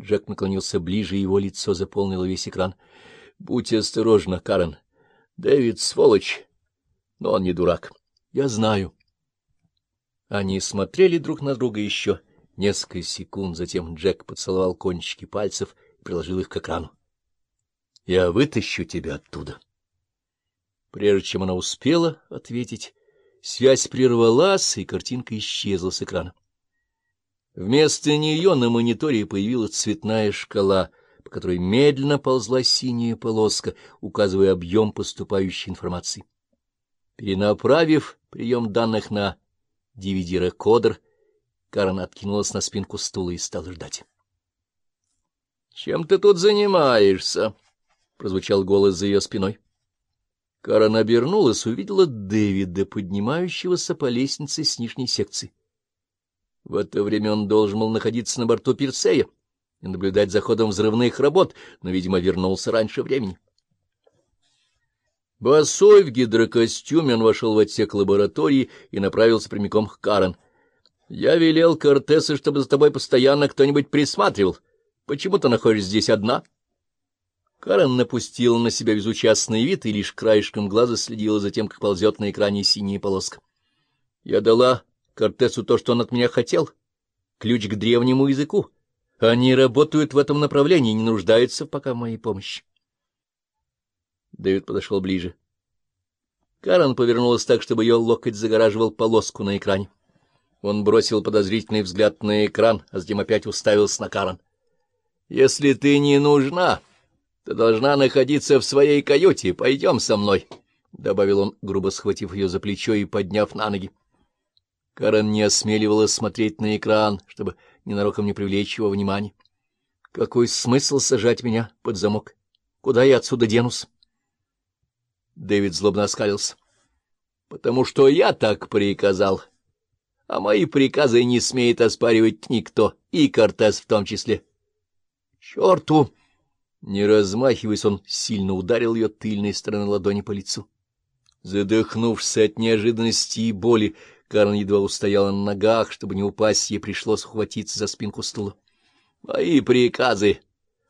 Джек наклонился ближе, его лицо заполнило весь экран. — Будь осторожна, Карен. Дэвид — сволочь, но он не дурак. Я знаю. Они смотрели друг на друга еще несколько секунд, затем Джек поцеловал кончики пальцев и приложил их к экрану. — Я вытащу тебя оттуда. Прежде чем она успела ответить, связь прервалась, и картинка исчезла с экрана. Вместо нее на мониторе появилась цветная шкала, по которой медленно ползла синяя полоска, указывая объем поступающей информации. Перенаправив прием данных на DVD-рекодер, Карен откинулась на спинку стула и стала ждать. — Чем ты тут занимаешься? — прозвучал голос за ее спиной. Карен обернулась, увидела Дэвида, поднимающегося по лестнице с нижней секции. В это время он должен был находиться на борту Персея и наблюдать за ходом взрывных работ, но, видимо, вернулся раньше времени. Босой в гидрокостюме он вошел в отсек лаборатории и направился прямиком к Карен. — Я велел Кортесу, чтобы за тобой постоянно кто-нибудь присматривал. Почему ты находишься здесь одна? Карен напустила на себя безучастный вид и лишь краешком глаза следила за тем, как ползет на экране синяя полоска. Я дала Кортесу то, что он от меня хотел. Ключ к древнему языку. Они работают в этом направлении не нуждаются пока в моей помощи. Дэвид подошел ближе. Карен повернулась так, чтобы ее локоть загораживал полоску на экране. Он бросил подозрительный взгляд на экран, а затем опять уставился на Карен. — Если ты не нужна, ты должна находиться в своей каюте. Пойдем со мной, — добавил он, грубо схватив ее за плечо и подняв на ноги. Карен не осмеливалась смотреть на экран, чтобы ненароком не привлечь его внимания. Какой смысл сажать меня под замок? Куда я отсюда денусь? Дэвид злобно оскалился. — Потому что я так приказал. А мои приказы не смеет оспаривать никто, и Кортес в том числе. — Черту! Не размахиваясь, он сильно ударил ее тыльной стороной ладони по лицу. Задохнувшись от неожиданности и боли, Карен едва устояла на ногах, чтобы не упасть, ей пришлось ухватиться за спинку стула. — Мои приказы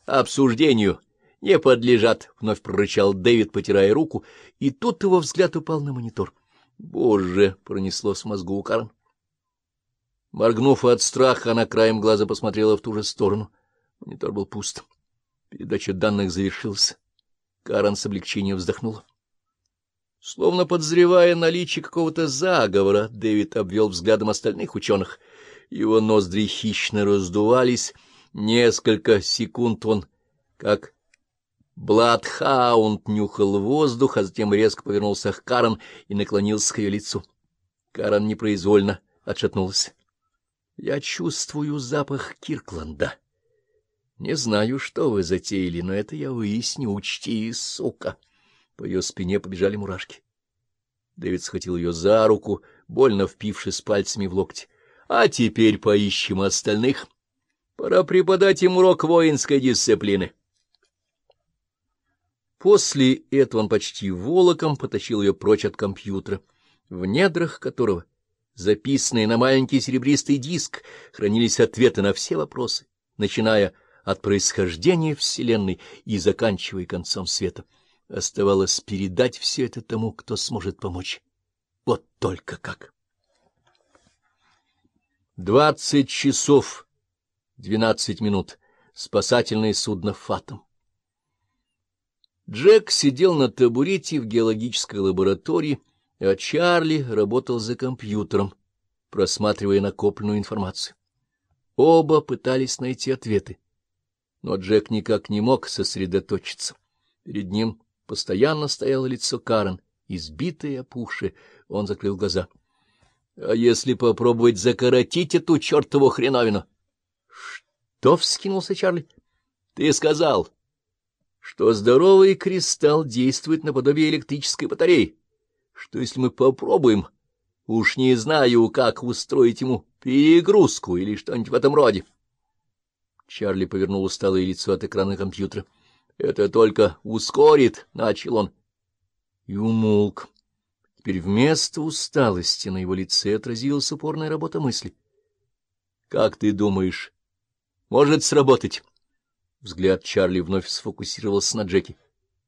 обсуждению не подлежат, — вновь прорычал Дэвид, потирая руку, и тут его взгляд упал на монитор. — Боже! — пронеслось в мозгу у Карен. Моргнув от страха, она краем глаза посмотрела в ту же сторону. Монитор был пуст. Передача данных завершилась. Карен с облегчением вздохнула. Словно подозревая наличие какого-то заговора, Дэвид обвел взглядом остальных ученых. Его ноздри хищно раздувались. Несколько секунд он, как Бладхаунд, нюхал воздух, а затем резко повернулся к Карен и наклонился к ее лицу. Карен непроизвольно отшатнулась. — Я чувствую запах Киркланда. Не знаю, что вы затеяли, но это я выясню, учти, сука. По ее спине побежали мурашки. Дэвид схватил ее за руку, больно впившись пальцами в локти. — А теперь поищем остальных. Пора преподать им урок воинской дисциплины. После этого он почти волоком потащил ее прочь от компьютера, в недрах которого, записанные на маленький серебристый диск, хранились ответы на все вопросы, начиная от происхождения Вселенной и заканчивая концом света. Оставалось передать все это тому, кто сможет помочь. Вот только как. Двадцать часов, двенадцать минут. Спасательное судно «Фатом». Джек сидел на табурете в геологической лаборатории, а Чарли работал за компьютером, просматривая накопленную информацию. Оба пытались найти ответы, но Джек никак не мог сосредоточиться. Перед ним Постоянно стояло лицо Карен, избитое и опухшее. Он закрыл глаза. — А если попробовать закоротить эту чертову хреновину? — Что? — вскинулся Чарли. — Ты сказал, что здоровый кристалл действует наподобие электрической батареи. Что если мы попробуем, уж не знаю, как устроить ему перегрузку или что-нибудь в этом роде? Чарли повернул усталое лицо от экрана компьютера. — это только ускорит, — начал он. И умолк. Теперь вместо усталости на его лице отразилась упорная работа мысли. — Как ты думаешь, может сработать? Взгляд Чарли вновь сфокусировался на Джеки.